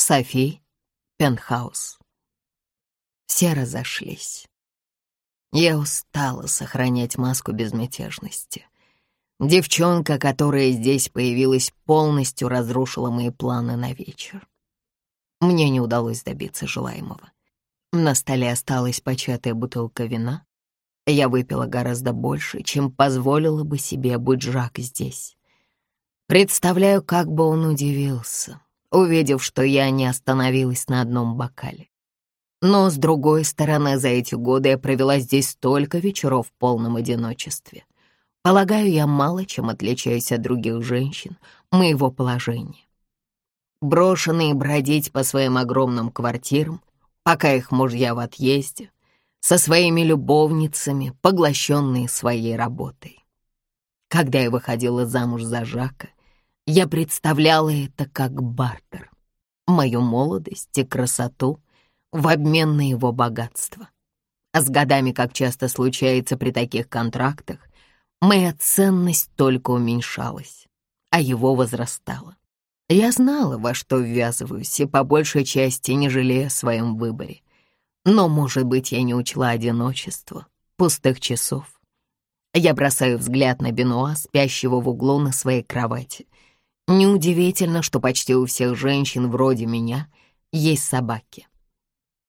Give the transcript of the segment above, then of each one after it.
Софи, пентхаус. Все разошлись. Я устала сохранять маску безмятежности. Девчонка, которая здесь появилась, полностью разрушила мои планы на вечер. Мне не удалось добиться желаемого. На столе осталась початая бутылка вина. Я выпила гораздо больше, чем позволила бы себе быть Жак здесь. Представляю, как бы он удивился, увидев, что я не остановилась на одном бокале. Но, с другой стороны, за эти годы я провела здесь столько вечеров в полном одиночестве. Полагаю, я мало чем отличаюсь от других женщин моего положения. Брошенные бродить по своим огромным квартирам, пока их мужья в отъезде, со своими любовницами, поглощенные своей работой. Когда я выходила замуж за Жака, я представляла это как бартер, мою молодость и красоту в обмен на его богатство. А с годами, как часто случается при таких контрактах, моя ценность только уменьшалась, а его возрастала. Я знала, во что ввязываюсь, и по большей части не жалея о своем выборе. Но, может быть, я не учла одиночество, пустых часов. Я бросаю взгляд на Бенуа, спящего в углу на своей кровати. Неудивительно, что почти у всех женщин вроде меня есть собаки.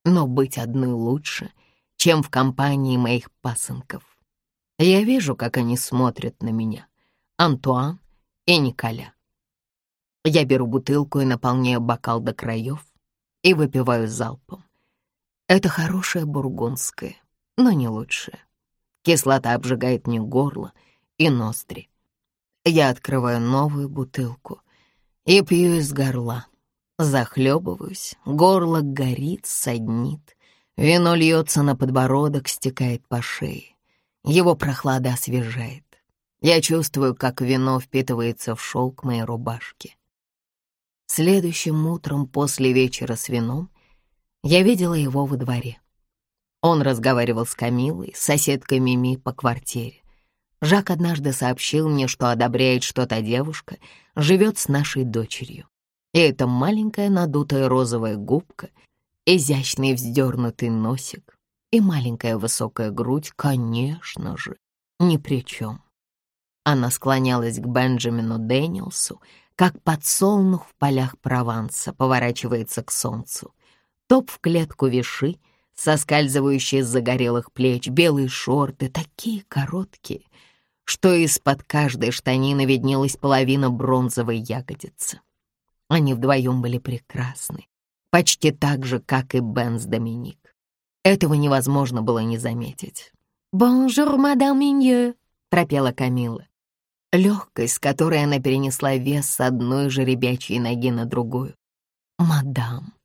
Но быть одной лучше, чем в компании моих пасынков. Я вижу, как они смотрят на меня, Антуан и Николя. Я беру бутылку и наполняю бокал до краев и выпиваю залпом. Это хорошее бургундское, но не лучшее. Кислота обжигает мне горло и ноздри. Я открываю новую бутылку и пью из горла. Захлебываюсь, горло горит, саднит. Вино льется на подбородок, стекает по шее. Его прохлада освежает. Я чувствую, как вино впитывается в шелк моей рубашки. Следующим утром после вечера с вином я видела его во дворе. Он разговаривал с Камилой, соседкой Мими по квартире. Жак однажды сообщил мне, что одобряет, что та девушка живет с нашей дочерью. И эта маленькая надутая розовая губка, изящный вздернутый носик и маленькая высокая грудь, конечно же, ни при чем. Она склонялась к Бенджамину Дэниелсу, как подсолнух в полях Прованса поворачивается к солнцу. Топ в клетку виши, соскальзывающие с загорелых плеч, белые шорты, такие короткие, что из-под каждой штанины виднелась половина бронзовой ягодицы. Они вдвоем были прекрасны, почти так же, как и Бен с Доминик. Этого невозможно было не заметить. «Bonjour, madame Минье», — пропела Камила. Легкость, с которой она перенесла вес с одной жеребячей ноги на другую. «Мадам».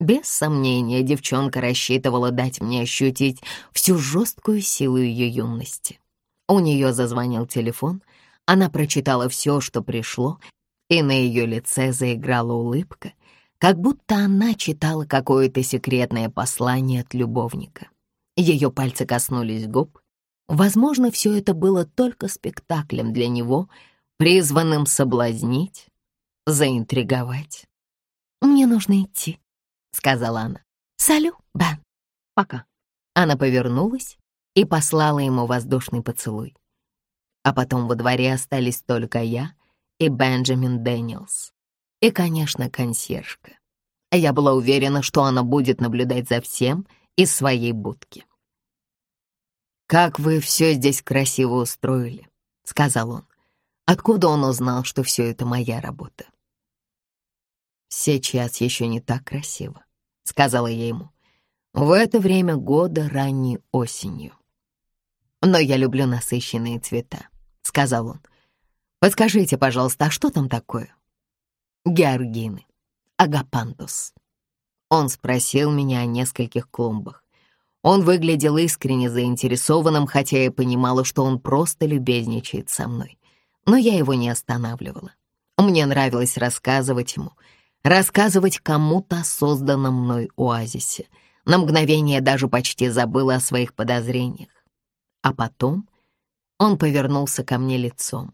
Без сомнения, девчонка рассчитывала дать мне ощутить всю жесткую силу ее юности. У нее зазвонил телефон, она прочитала все, что пришло, и на ее лице заиграла улыбка, как будто она читала какое-то секретное послание от любовника. Ее пальцы коснулись губ, Возможно, все это было только спектаклем для него, призванным соблазнить, заинтриговать. «Мне нужно идти», — сказала она. «Салю, Бен». «Пока». Она повернулась и послала ему воздушный поцелуй. А потом во дворе остались только я и Бенджамин Дэниелс. И, конечно, консьержка. Я была уверена, что она будет наблюдать за всем из своей будки. «Как вы все здесь красиво устроили», — сказал он. «Откуда он узнал, что все это моя работа?» «Сейчас еще не так красиво», — сказала я ему. «В это время года ранней осенью». «Но я люблю насыщенные цвета», — сказал он. «Подскажите, пожалуйста, а что там такое?» «Георгины, агапантус». Он спросил меня о нескольких клумбах. Он выглядел искренне заинтересованным, хотя я понимала, что он просто любезничает со мной. Но я его не останавливала. Мне нравилось рассказывать ему, рассказывать кому-то созданном мной оазисе. На мгновение даже почти забыла о своих подозрениях. А потом он повернулся ко мне лицом.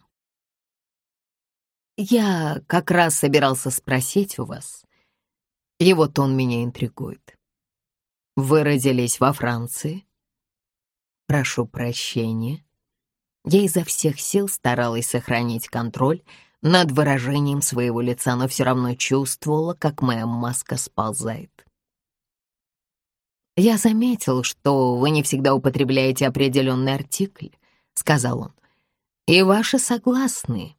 «Я как раз собирался спросить у вас, Его тон меня интригует. Вы родились во Франции? Прошу прощения. Я изо всех сил старалась сохранить контроль над выражением своего лица, но все равно чувствовала, как моя маска сползает. «Я заметил, что вы не всегда употребляете определенный артикль», — сказал он. «И ваши согласные.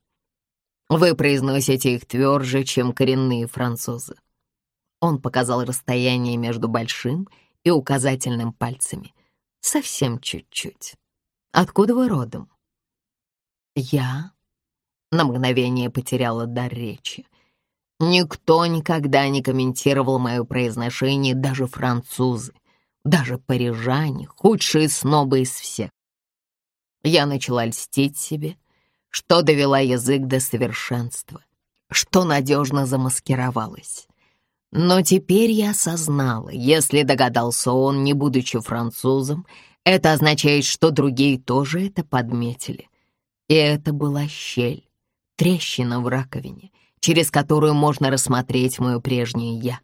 Вы произносите их тверже, чем коренные французы». Он показал расстояние между большим и указательным пальцами. Совсем чуть-чуть. «Откуда вы родом?» «Я на мгновение потеряла дар речи. Никто никогда не комментировал мое произношение, даже французы, даже парижане, худшие снобы из всех. Я начала льстить себе, что довела язык до совершенства, что надежно замаскировалась. Но теперь я осознала, если догадался он, не будучи французом, это означает, что другие тоже это подметили. И это была щель, трещина в раковине, через которую можно рассмотреть мое прежнее «я».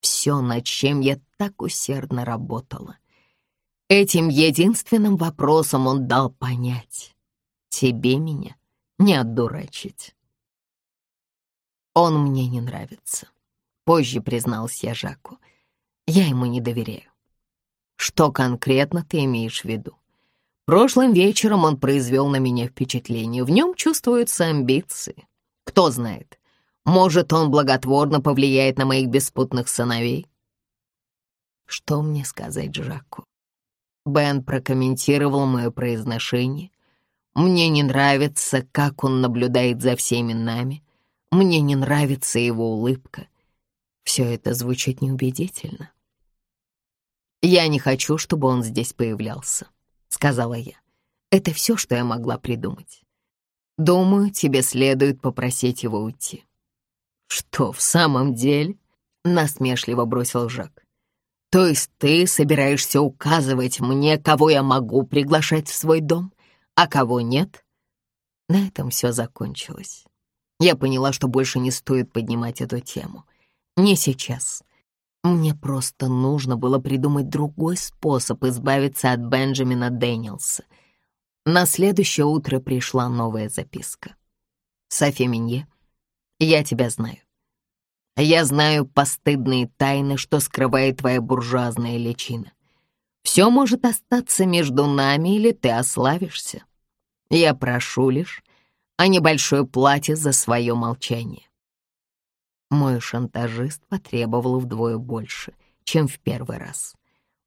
Все, над чем я так усердно работала. Этим единственным вопросом он дал понять. Тебе меня не отдурачить. Он мне не нравится. Позже признался я Жаку. Я ему не доверяю. Что конкретно ты имеешь в виду? Прошлым вечером он произвел на меня впечатление. В нем чувствуются амбиции. Кто знает, может, он благотворно повлияет на моих беспутных сыновей? Что мне сказать Жаку? Бен прокомментировал мое произношение. Мне не нравится, как он наблюдает за всеми нами. Мне не нравится его улыбка. Все это звучит неубедительно. Я не хочу, чтобы он здесь появлялся. — сказала я. «Это все, что я могла придумать. Думаю, тебе следует попросить его уйти». «Что, в самом деле?» — насмешливо бросил Жак. «То есть ты собираешься указывать мне, кого я могу приглашать в свой дом, а кого нет?» На этом все закончилось. Я поняла, что больше не стоит поднимать эту тему. Не сейчас. Мне просто нужно было придумать другой способ избавиться от Бенджамина Дэниелса. На следующее утро пришла новая записка. «Софи Минье, я тебя знаю. Я знаю постыдные тайны, что скрывает твоя буржуазная личина. Все может остаться между нами, или ты ославишься. Я прошу лишь о небольшой плате за свое молчание. Мой шантажист потребовал вдвое больше, чем в первый раз.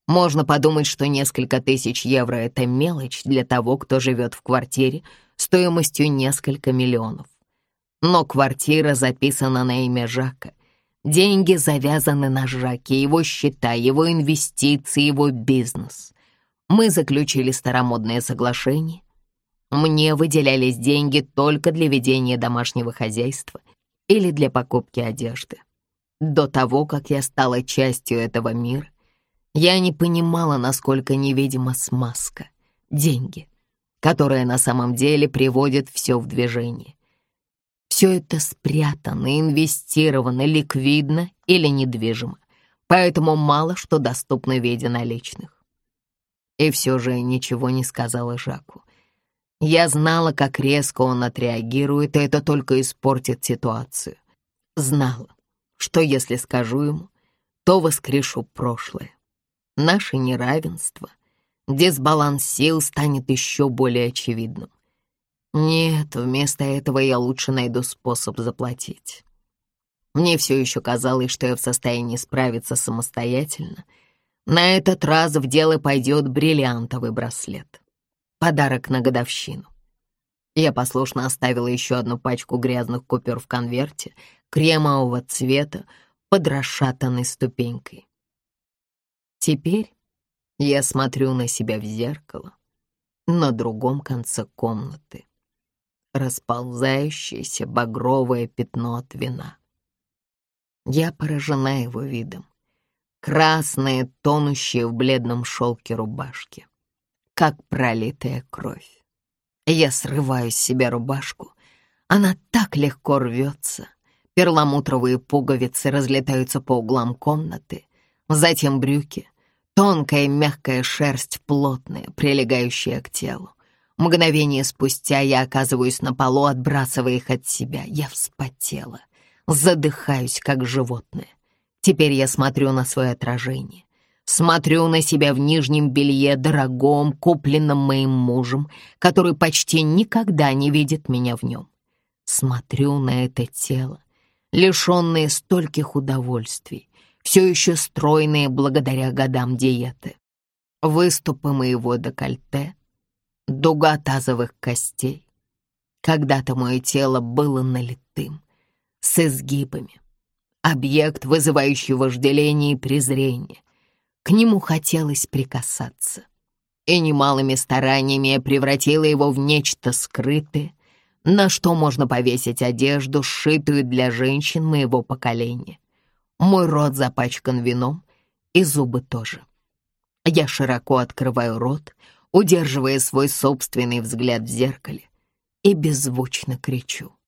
Можно подумать, что несколько тысяч евро — это мелочь для того, кто живет в квартире стоимостью несколько миллионов. Но квартира записана на имя Жака. Деньги завязаны на Жаке, его счета, его инвестиции, его бизнес. Мы заключили старомодное соглашение. Мне выделялись деньги только для ведения домашнего хозяйства или для покупки одежды. До того, как я стала частью этого мира, я не понимала, насколько невидима смазка, деньги, которая на самом деле приводит все в движение. Все это спрятано, инвестировано, ликвидно или недвижимо, поэтому мало что доступно в виде наличных. И все же ничего не сказала Жаку. Я знала, как резко он отреагирует, и это только испортит ситуацию. Знала, что если скажу ему, то воскрешу прошлое. Наше неравенство, дисбаланс сил станет еще более очевидным. Нет, вместо этого я лучше найду способ заплатить. Мне все еще казалось, что я в состоянии справиться самостоятельно. На этот раз в дело пойдет бриллиантовый браслет подарок на годовщину. Я послушно оставила еще одну пачку грязных купюр в конверте кремового цвета под расшатанной ступенькой. Теперь я смотрю на себя в зеркало на другом конце комнаты. Расползающееся багровое пятно от вина. Я поражена его видом. Красные, тонущие в бледном шелке рубашки как пролитая кровь. Я срываю с себя рубашку. Она так легко рвется, Перламутровые пуговицы разлетаются по углам комнаты, затем брюки, тонкая мягкая шерсть, плотная, прилегающая к телу. Мгновение спустя я оказываюсь на полу, отбрасывая их от себя. Я вспотела, задыхаюсь, как животное. Теперь я смотрю на свое отражение. Смотрю на себя в нижнем белье, дорогом, купленном моим мужем, который почти никогда не видит меня в нем. Смотрю на это тело, лишенное стольких удовольствий, все еще стройное благодаря годам диеты. Выступы моего декольте, дуга тазовых костей. Когда-то мое тело было налитым, с изгибами. Объект, вызывающий вожделение и презрение. К нему хотелось прикасаться. И немалыми стараниями я превратила его в нечто скрытое, на что можно повесить одежду, сшитую для женщин моего поколения. Мой рот запачкан вином, и зубы тоже. Я широко открываю рот, удерживая свой собственный взгляд в зеркале, и беззвучно кричу.